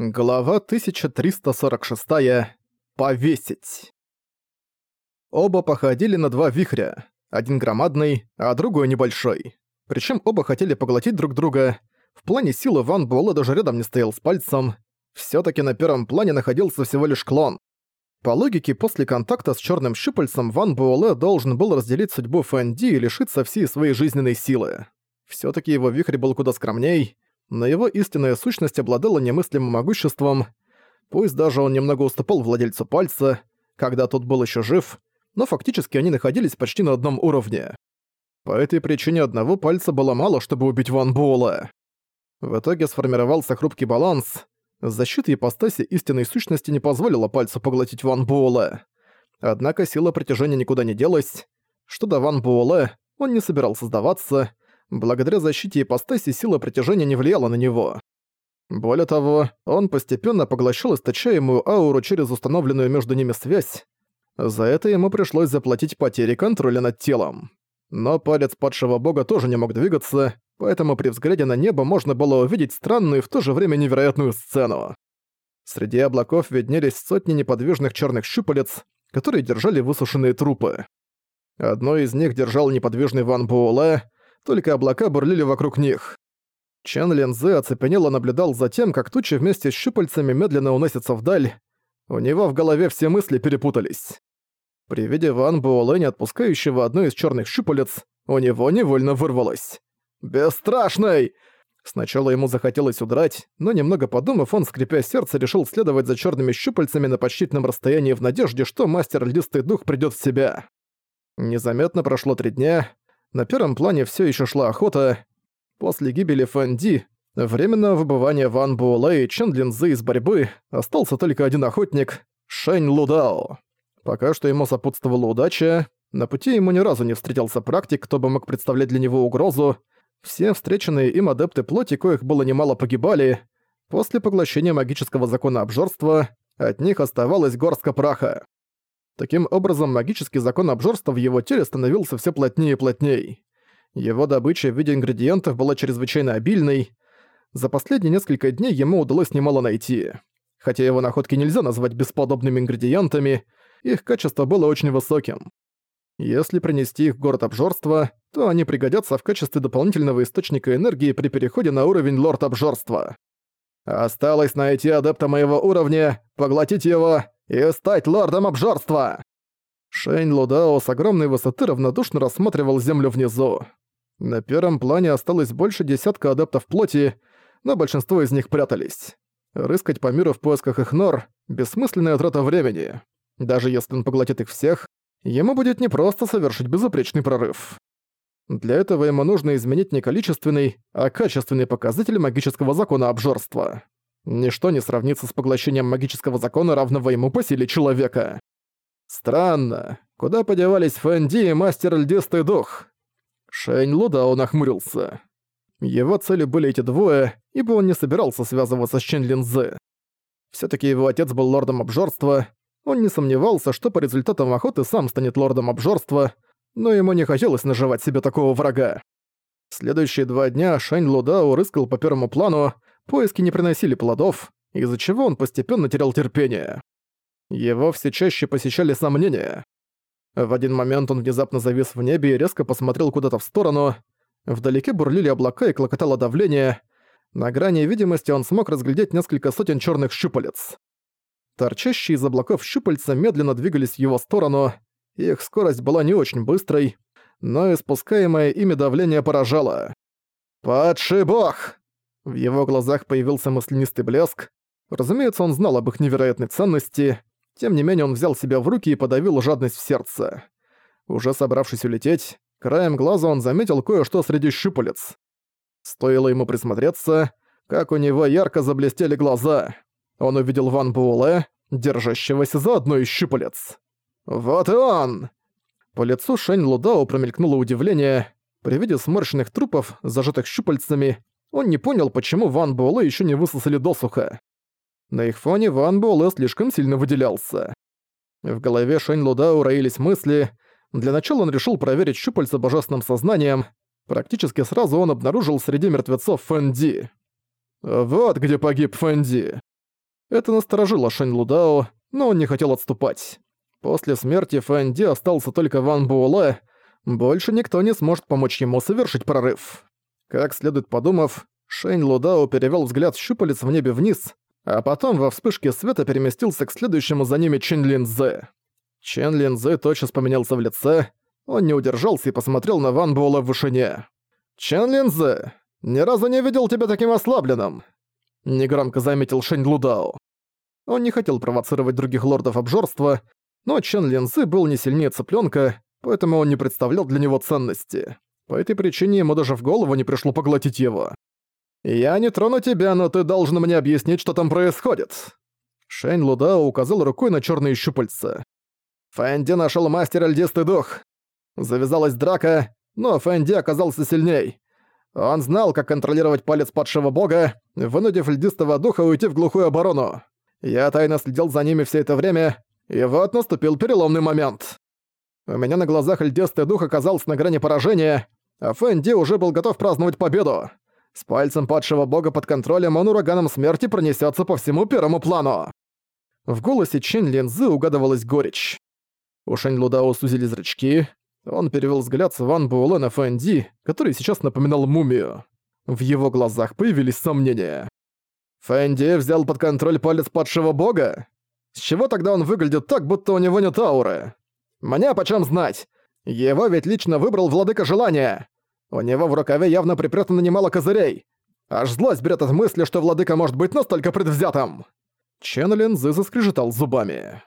Глава 1346. Повесить. Оба походили на два вихря. Один громадный, а другой небольшой. Причем оба хотели поглотить друг друга. В плане силы Ван Буэлэ даже рядом не стоял с пальцем. все таки на первом плане находился всего лишь клон. По логике, после контакта с черным щупальцем Ван Буэлэ должен был разделить судьбу Фэн Ди и лишиться всей своей жизненной силы. все таки его вихрь был куда скромней, но его истинная сущность обладала немыслимым могуществом, пусть даже он немного уступал владельцу пальца, когда тот был еще жив, но фактически они находились почти на одном уровне. По этой причине одного пальца было мало, чтобы убить Ван Буэлла. В итоге сформировался хрупкий баланс. Защита ипостаси истинной сущности не позволила пальцу поглотить Ван Буэлла. Однако сила притяжения никуда не делась. Что до Ван Буэлла, он не собирался сдаваться, Благодаря защите ипостаси сила притяжения не влияла на него. Более того, он постепенно поглощал источаемую ауру через установленную между ними связь. За это ему пришлось заплатить потери контроля над телом. Но палец падшего бога тоже не мог двигаться, поэтому при взгляде на небо можно было увидеть странную и в то же время невероятную сцену. Среди облаков виднелись сотни неподвижных черных щупалец, которые держали высушенные трупы. Одно из них держал неподвижный Ван Буэлэ, только облака бурлили вокруг них. Чан Линзы оцепенело наблюдал за тем, как тучи вместе с щупальцами медленно уносятся вдаль. У него в голове все мысли перепутались. При виде Ван Буэлэ, не отпускающего одну из черных щупалец, у него невольно вырвалось. «Бесстрашный!» Сначала ему захотелось удрать, но немного подумав, он, скрипя сердце, решил следовать за черными щупальцами на почтительном расстоянии в надежде, что мастер Листый Дух придёт в себя. Незаметно прошло три дня, на первом плане все еще шла охота. После гибели Фэнди, временного выбывания Ван Буэлэ и Чен Линзы из борьбы, остался только один охотник — Шэнь Лудао. Пока что ему сопутствовала удача, на пути ему ни разу не встретился практик, кто бы мог представлять для него угрозу. Все встреченные им адепты плоти, коих было немало, погибали. После поглощения магического закона обжорства от них оставалась горстка праха. Таким образом, магический закон обжорства в его теле становился все плотнее и плотнее. Его добыча в виде ингредиентов была чрезвычайно обильной. За последние несколько дней ему удалось немало найти. Хотя его находки нельзя назвать бесподобными ингредиентами, их качество было очень высоким. Если принести их в город обжорства, то они пригодятся в качестве дополнительного источника энергии при переходе на уровень лорд обжорства. Осталось найти адепта моего уровня, поглотить его и стать лордом обжорства!» Шейн Лудао с огромной высоты равнодушно рассматривал землю внизу. На первом плане осталось больше десятка адептов плоти, но большинство из них прятались. Рыскать по миру в поисках их нор — бессмысленная трата времени. Даже если он поглотит их всех, ему будет непросто совершить безупречный прорыв. Для этого ему нужно изменить не количественный, а качественный показатель магического закона обжорства. Ничто не сравнится с поглощением магического закона, равного ему по силе человека. Странно. Куда подевались Фэнди и мастер Льдистый Дух? Шэнь Лудао нахмурился. Его цели были эти двое, ибо он не собирался связываться с Чен Линзы. Всё-таки его отец был лордом обжорства, он не сомневался, что по результатам охоты сам станет лордом обжорства, но ему не хотелось наживать себе такого врага. Следующие два дня Шэнь Лудао рыскал по первому плану, Поиски не приносили плодов, из-за чего он постепенно терял терпение. Его все чаще посещали сомнения. В один момент он внезапно завис в небе и резко посмотрел куда-то в сторону. Вдалеке бурлили облака и клокотало давление. На грани видимости он смог разглядеть несколько сотен черных щупалец. Торчащие из облаков щупальца медленно двигались в его сторону. Их скорость была не очень быстрой, но испускаемое ими давление поражало. «Падший бог!» В его глазах появился маслянистый блеск. Разумеется, он знал об их невероятной ценности. Тем не менее, он взял себя в руки и подавил жадность в сердце. Уже собравшись улететь, краем глаза он заметил кое-что среди щупалец. Стоило ему присмотреться, как у него ярко заблестели глаза. Он увидел Ван Буэлэ, держащегося за одной из щупалец. «Вот и он!» По лицу Шэнь Лудао промелькнуло удивление. При виде сморщенных трупов, зажатых щупальцами, он не понял, почему Ван Буэлэ ещё не высосали досуха. На их фоне Ван Буэлэ слишком сильно выделялся. В голове Шэнь Лудау роились мысли. Для начала он решил проверить щупальца божественным сознанием. Практически сразу он обнаружил среди мертвецов Фэнди. Вот где погиб Фэнди. Это насторожило Шэнь Лудао, но он не хотел отступать. После смерти Фэн Ди остался только Ван Буэлэ, больше никто не сможет помочь ему совершить прорыв. Как следует подумав, Шэнь Лудао перевёл взгляд щупалец в небе вниз, а потом во вспышке света переместился к следующему за ними Чин Лин Цзэ. Чен Лин Цзэ тотчас поменялся в лице, он не удержался и посмотрел на Ван Буэлла в вышине. «Чен Лин Цзэ, ни разу не видел тебя таким ослабленным!» Негромко заметил Шэнь Лудао. Он не хотел провоцировать других лордов обжорства, но Чен Лин Цзэ был не сильнее цыплёнка, поэтому он не представлял для него ценности. По этой причине ему даже в голову не пришло поглотить его. «Я не трону тебя, но ты должен мне объяснить, что там происходит». Шэнь Лудао указал рукой на чёрные щупальца. Фэнди нашёл мастера льдистый дух. Завязалась драка, но Фэнди оказался сильней. Он знал, как контролировать палец падшего бога, вынудив льдистого духа уйти в глухую оборону. Я тайно следил за ними все это время, и вот наступил переломный момент. У меня на глазах льдистый дух оказался на грани поражения, а Фэнди уже был готов праздновать победу. С пальцем падшего бога под контролем он ураганом смерти пронесется по всему первому плану. В голосе Чен Линзы угадывалась горечь. У Шэнь Лудао сузили зрачки. Он перевел взгляд с Ван Буэлэ на Фэнди, который сейчас напоминал мумию. В его глазах появились сомнения. Фэнди взял под контроль палец падшего бога? С чего тогда он выглядит так, будто у него нет ауры? Мне почем знать? Его ведь лично выбрал владыка желания. У него в рукаве явно припрятано немало козырей. Аж злость берет от мысли, что владыка может быть настолько предвзятым. Чен Лин Зы заскрежетал зубами.